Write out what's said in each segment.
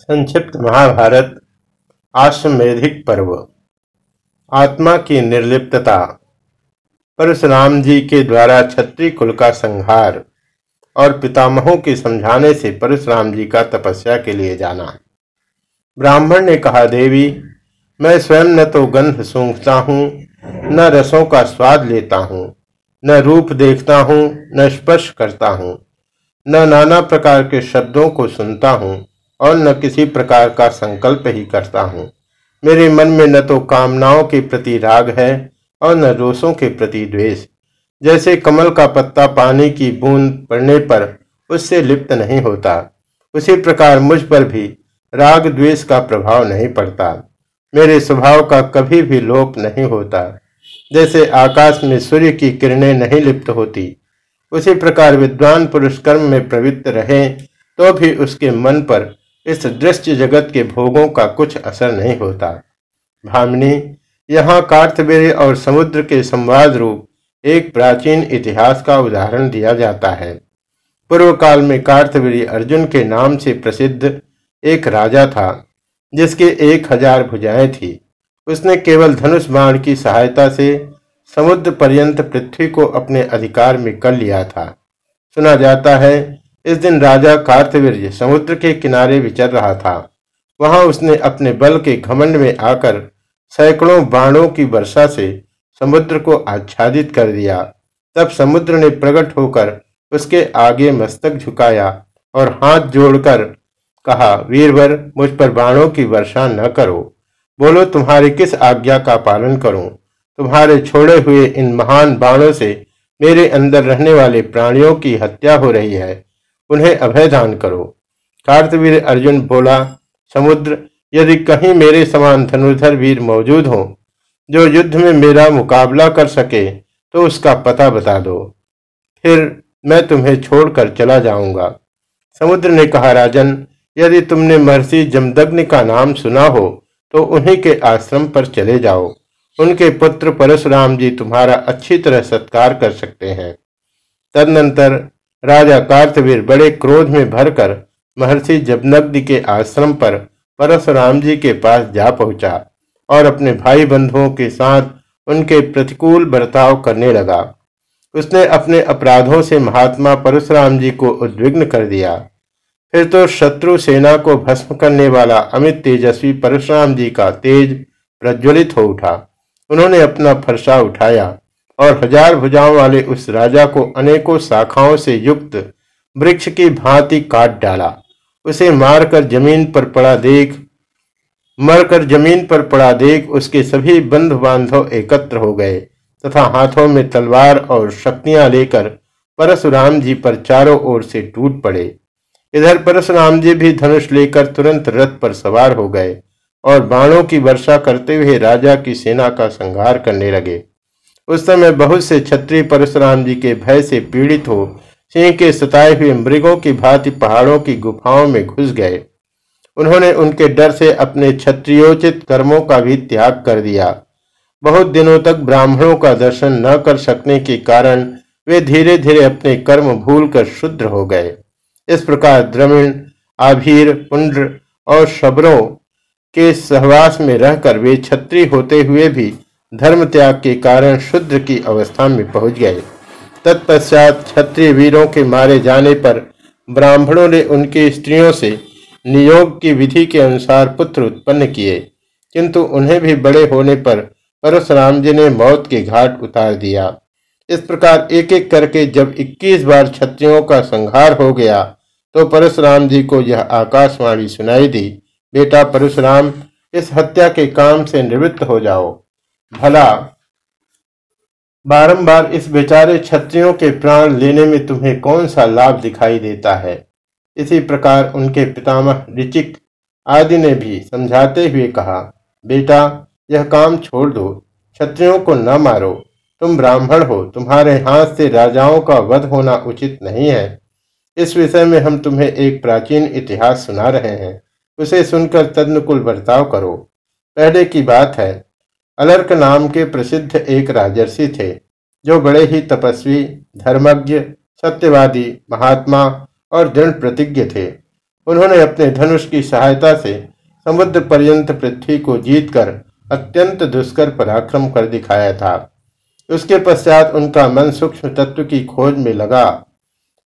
संक्षिप्त महाभारत आश्वेधिक पर्व। आत्मा की निर्लिप्तता। परशुराम जी के द्वारा छत्री कुल का संहार और पितामहों के समझाने से परशुराम जी का तपस्या के लिए जाना। ब्राह्मण ने कहा, देवी, मैं स्वयं न तो गंध सूंघता हूँ, न रसों का स्वाद लेता हूँ, न रूप देखता हूँ, न स्पर्श करता हूँ, न नाना प्रकार के शब्दों को सुनता हूँ और न किसी प्रकार का संकल्प ही करता हूँ। मेरे मन में न तो कामनाओं के प्रति राग है और न रोषों के प्रति द्वेष। जैसे कमल का पत्ता पानी की बूंद पड़ने पर उससे लिप्त नहीं होता, उसी प्रकार मुझ पर भी राग द्वेष का प्रभाव नहीं पड़ता। मेरे स्वभाव का कभी भी लोप नहीं होता। जैसे आकाश में सूर्य की किरणें नहीं लिप्त होती, उसी प्रकार विद्वान पुरुष कर्म में प्रवृत्त रहे तो भी उसके मन पर इस दृश्य जगत के भोगों का कुछ असर नहीं होता। भामिनी यहाँ कार्तवीर और समुद्र के संवाद रूप एक प्राचीन इतिहास का उदाहरण दिया जाता है। पूर्व काल में कार्तवीर अर्जुन के नाम से प्रसिद्ध एक राजा था, जिसके एक हज़ार भुजाएँ थी। उसने केवल धनुष बाण की सहायता से समुद्र पर्यंत पृथ्वी को अपने अधिकार में कर लिया था। सुना जाता है इस दिन राजा कार्तवीर्य समुद्र के किनारे विचर रहा था। वहाँ उसने अपने बल के घमंड में आकर सैकड़ों बाणों की वर्षा से समुद्र को आच्छादित कर दिया। तब समुद्र ने प्रकट होकर उसके आगे मस्तक झुकाया और हाथ जोड़कर कहा, वीरवर, मुझ पर बाणों की वर्षा न करो। बोलो, तुम्हारी किस आज्ञा का पालन करूँ? तुम्हारे छोड़े हुए इन महान बाणों से मेरे अंदर रहने वाले प्राणियों की हत्या हो रही है। उन्हें अभय दान करो। कार्तवीर अर्जुन बोला, समुद्र, यदि कहीं मेरे समान धनुर्धर वीर मौजूद हो, जो युद्ध में मेरा मुकाबला कर सके तो उसका पता बता दो। फिर मैं तुम्हें छोड़कर चला जाऊँगा समुद्र ने कहा, राजन, यदि तुमने महर्षि जमदग्नि का नाम सुना हो तो उन्हीं के आश्रम पर चले जाओ। उनके पुत्र परशुराम जी तुम्हारा अच्छी तरह सत्कार कर सकते हैं। तदनंतर राजा कार्तवीर बड़े क्रोध में भरकर महर्षि जबनग्नि के आश्रम पर परशुराम जी के पास जा पहुँचा और अपने भाई बंधुओं के साथ उनके प्रतिकूल बर्ताव करने लगा। उसने अपने अपराधों से महात्मा परशुराम जी को उद्विग्न कर दिया। फिर तो शत्रु सेना को भस्म करने वाला अमित तेजस्वी परशुराम जी का तेज प्रज्वलित हो उठा। उन्होंने अपना फरसा उठाया और हज़ार भुजाओं वाले उस राजा को अनेकों शाखाओं से युक्त वृक्ष की भांति काट डाला। उसे मारकर ज़मीन पर पड़ा देख, मरकर ज़मीन पर पड़ा देख उसके सभी बंधु बांधव एकत्र हो गए तथा हाथों में तलवार और शक्तियाँ लेकर परशुराम जी पर चारों ओर से टूट पड़े। इधर परशुराम जी भी धनुष लेकर तुरंत रथ पर सवार हो गए और बाणों की वर्षा करते हुए राजा की सेना का संहार करने लगे। उस समय बहुत से क्षत्रिय परशुराम जी के भय से पीड़ित हो, सिंह के सताए हुए मृगों की भांति पहाड़ों की गुफाओं में घुस गए। उन्होंने उनके डर से अपने क्षत्रियोचित कर्मों का भी त्याग कर दिया। बहुत दिनों तक ब्राह्मणों का दर्शन न कर सकने के कारण वे धीरे धीरे अपने कर्म भूलकर शुद्र हो गए। इस प्रकार द्रविण, आभीर, पुंड्र और शबरों के सहवास में रहकर वे छत्री होते हुए भी धर्म त्याग के कारण शुद्र की अवस्था में पहुँच गए। तत्पश्चात क्षत्रिय वीरों के मारे जाने पर ब्राह्मणों ने उनकी स्त्रियों से नियोग की विधि के अनुसार पुत्र उत्पन्न किए, किंतु उन्हें भी बड़े होने पर परशुराम जी ने मौत के घाट उतार दिया। इस प्रकार एक एक करके जब 21 बार क्षत्रियों का संहार हो गया तो परशुराम जी को यह आकाशवाणी सुनाई दी, बेटा परशुराम, इस हत्या के काम से निवृत्त हो जाओ। भला, बारंबार इस बेचारे क्षत्रियों के प्राण लेने में तुम्हें कौन सा लाभ दिखाई देता है? इसी प्रकार उनके पितामह ऋचिक आदि ने भी समझाते हुए कहा, बेटा, यह काम छोड़ दो क्षत्रियों को न मारो। तुम ब्राह्मण हो, तुम्हारे हाथ से राजाओं का वध होना उचित नहीं है। इस विषय में हम तुम्हें एक प्राचीन इतिहास सुना रहे हैं। उसे सुनकर तदनुकुल बर्ताव करो। पहले की बात है अलर्क नाम के प्रसिद्ध एक राजर्षि थे, जो बड़े ही तपस्वी, धर्मज्ञ, सत्यवादी, महात्मा और दृढ़ प्रतिज्ञ थे। उन्होंने अपने धनुष की सहायता से समुद्र पर्यंत पृथ्वी को जीतकर अत्यंत दुष्कर पराक्रम कर दिखाया था। उसके पश्चात उनका मन सूक्ष्म तत्व की खोज में लगा।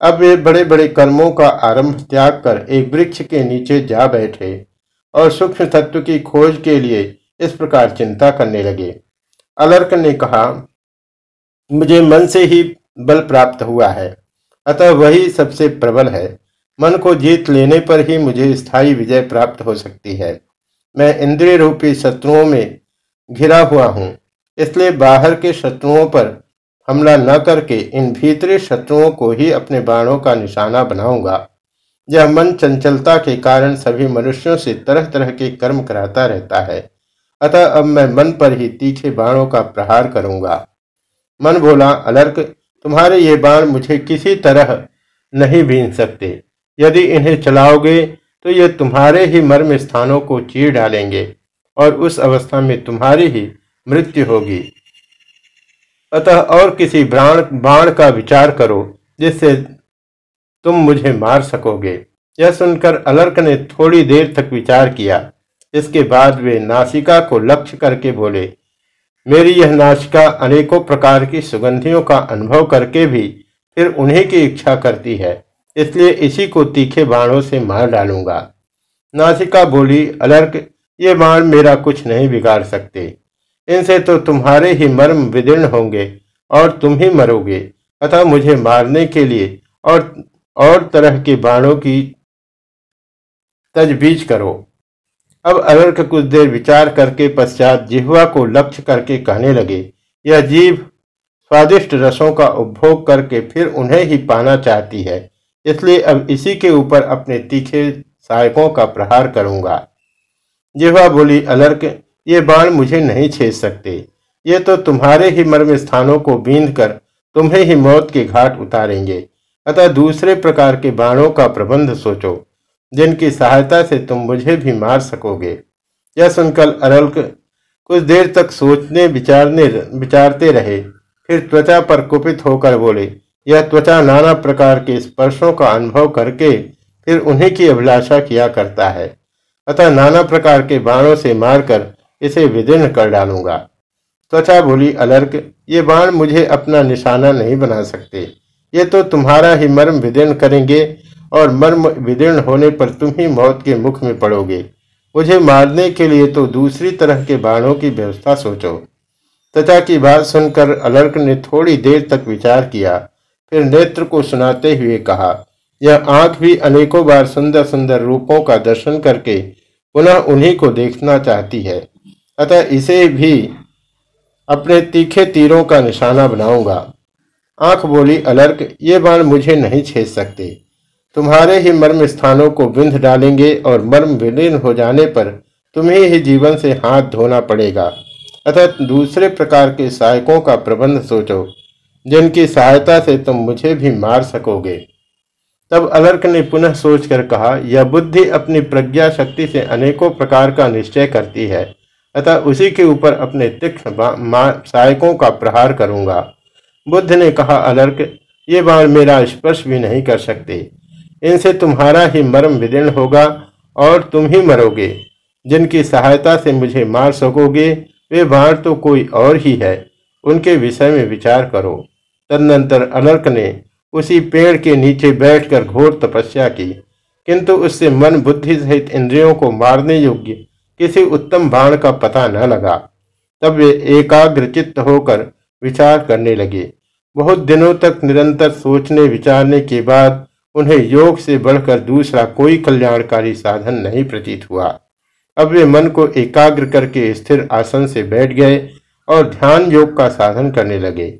अब वे बड़े बड़े कर्मों का आरंभ त्याग कर एक वृक्ष के नीचे जा बैठे और सूक्ष्म तत्व की खोज के लिए इस प्रकार चिंता करने लगे। अलर्क ने कहा, मुझे मन से ही बल प्राप्त हुआ है, अतः वही सबसे प्रबल है। मन को जीत लेने पर ही मुझे स्थायी विजय प्राप्त हो सकती है। मैं इंद्रिय रूपी शत्रुओं में घिरा हुआ हूँ, इसलिए बाहर के शत्रुओं पर हमला न करके इन भीतरी शत्रुओं को ही अपने बाणों का निशाना बनाऊँगा। यह मन चंचलता के कारण सभी मनुष्यों से तरह तरह के कर्म कराता रहता है। अतः अब मैं मन पर ही तीखे बाणों का प्रहार करूँगा। मन बोला, अलर्क, तुम्हारे ये बाण मुझे किसी तरह नहीं बीन सकते। यदि इन्हें चलाओगे तो ये तुम्हारे ही मर्म स्थानों को चीर डालेंगे और उस अवस्था में तुम्हारी ही मृत्यु होगी। अतः और किसी बाण बाण का विचार करो, जिससे तुम मुझे मार सकोगे। यह सुनकर अलर्क ने थोड़ी देर तक विचार किया। इसके बाद वे नासिका को लक्ष्य करके बोले, मेरी यह नासिका अनेकों प्रकार की सुगंधियों का अनुभव करके भी फिर उन्हीं की इच्छा करती है, इसलिए इसी को तीखे बाणों से मार डालूँगा। नासिका बोली, अलर्क, ये बाण मेरा कुछ नहीं बिगाड़ सकते। इनसे तो तुम्हारे ही मर्म विदीर्ण होंगे और तुम ही मरोगे। अतः मुझे मारने के लिए और और तरह के बाणों की तजबीज करो। अब अलर्क कुछ देर विचार करके पश्चात जिहवा को लक्ष्य करके कहने लगे, यह जीव स्वादिष्ट रसों का उपभोग करके फिर उन्हें ही पाना चाहती है, इसलिए अब इसी के ऊपर अपने तीखे सहायकों का प्रहार करूँगा। जिहवा बोली अलर्क ये बाण मुझे नहीं छेद सकते। ये तो तुम्हारे ही मर्म स्थानों को बींद कर तुम्हें ही मौत के घाट उतारेंगे। अतः दूसरे प्रकार के बाणों का प्रबंध सोचो। जिनकी सहायता से तुम मुझे भी मार सकोगे। यह सुनकर अरल्क कुछ देर तक सोचने, विचारने, विचारते रहे। फिर त्वचा पर कुपित होकर बोले, यह त्वचा नाना प्रकार के स्पर्शों का अनुभव करके फिर उन्हीं की अभिलाषा किया करता है। अतः नाना प्रकार के बाणों से मारकर इसे विदीर्ण कर डालूँगा त्वचा बोली अलर्क ये बाण मुझे अपना निशाना नहीं बना सकते। ये तो तुम्हारा ही मर्म विदीर्ण करेंगे। और मर्म विदीर्ण होने पर तुम ही मौत के मुख में पड़ोगे। मुझे मारने के लिए तो दूसरी तरह के बाणों की व्यवस्था सोचो। तथा की बात सुनकर अलर्क ने थोड़ी देर तक विचार किया, फिर नेत्र को सुनाते हुए कहा, यह आँख भी अनेकों बार सुंदर सुंदर रूपों का दर्शन करके पुनः उन्हीं को देखना चाहती है। अतः इसे भी अपने तीखे तीरों का निशाना बनाऊँगा। आँख बोली, अलर्क, ये बाण मुझे नहीं छेद सकते। तुम्हारे ही मर्म स्थानों को बिंध डालेंगे और मर्म विलीन हो जाने पर तुम्हें ही जीवन से हाथ धोना पड़ेगा। अतः दूसरे प्रकार के सहायकों का प्रबंध सोचो, जिनकी सहायता से तुम मुझे भी मार सकोगे। तब अलर्क ने पुनः सोचकर कहा, यह बुद्धि अपनी प्रज्ञा शक्ति से अनेकों प्रकार का निश्चय करती है। अतः उसी के ऊपर अपने तीक्ष्ण सहायकों का प्रहार करूँगा। बुद्ध ने कहा, अलर्क, ये बाण मेरा स्पर्श भी नहीं कर सकते। इनसे तुम्हारा ही मर्म विदीर्ण होगा और तुम ही मरोगे। जिनकी सहायता से मुझे मार सकोगे, वे बाण तो कोई और ही है। उनके विषय में विचार करो। तदनंतर अलर्क ने उसी पेड़ के नीचे बैठकर घोर तपस्या की। किंतु उससे मन बुद्धि सहित इंद्रियों को मारने योग्य किसी उत्तम बाण का पता न लगा। तब वे एकाग्र चित्त होकर विचार करने लगे। बहुत दिनों तक निरंतर सोचने विचारने के बाद उन्हें योग से बढ़कर दूसरा कोई कल्याणकारी साधन नहीं प्रतीत हुआ। अब वे मन को एकाग्र करके स्थिर आसन से बैठ गए और ध्यान योग का साधन करने लगे।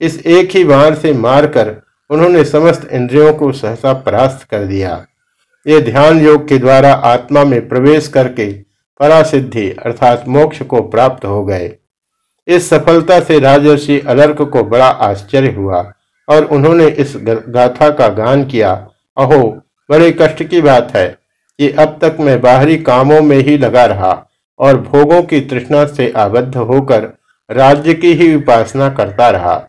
इस एक ही बाण से मारकर उन्होंने समस्त इंद्रियों को सहसा परास्त कर दिया। ये ध्यान योग के द्वारा आत्मा में प्रवेश करके परासिद्धि अर्थात मोक्ष को प्राप्त हो गए। इस सफलता से राजर्षि अलर्क को बड़ा आश्चर्य हुआ। और उन्होंने इस गाथा का गान किया। अहो, बड़े कष्ट की बात है कि अब तक मैं बाहरी कामों में ही लगा रहा और भोगों की तृष्णा से आबद्ध होकर राज्य की ही उपासना करता रहा।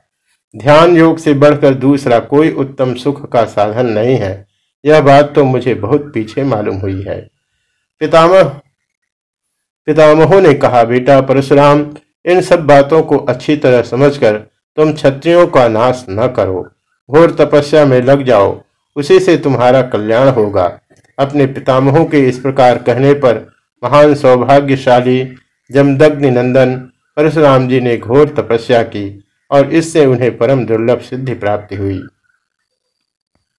ध्यान योग से बढ़कर दूसरा कोई उत्तम सुख का साधन नहीं है। यह बात तो मुझे बहुत पीछे मालूम हुई है। पितामह, पितामहों ने कहा, बेटा परशुराम, इन सब बातों को अच्छी तरह समझकर तुम क्षत्रियों का नाश न करो। घोर तपस्या में लग जाओ। उसी से तुम्हारा कल्याण होगा। अपने पितामहों के इस प्रकार कहने पर महान सौभाग्यशाली जमदग्नि नंदन परशुराम जी ने घोर तपस्या की और इससे उन्हें परम दुर्लभ सिद्धि प्राप्ति हुई।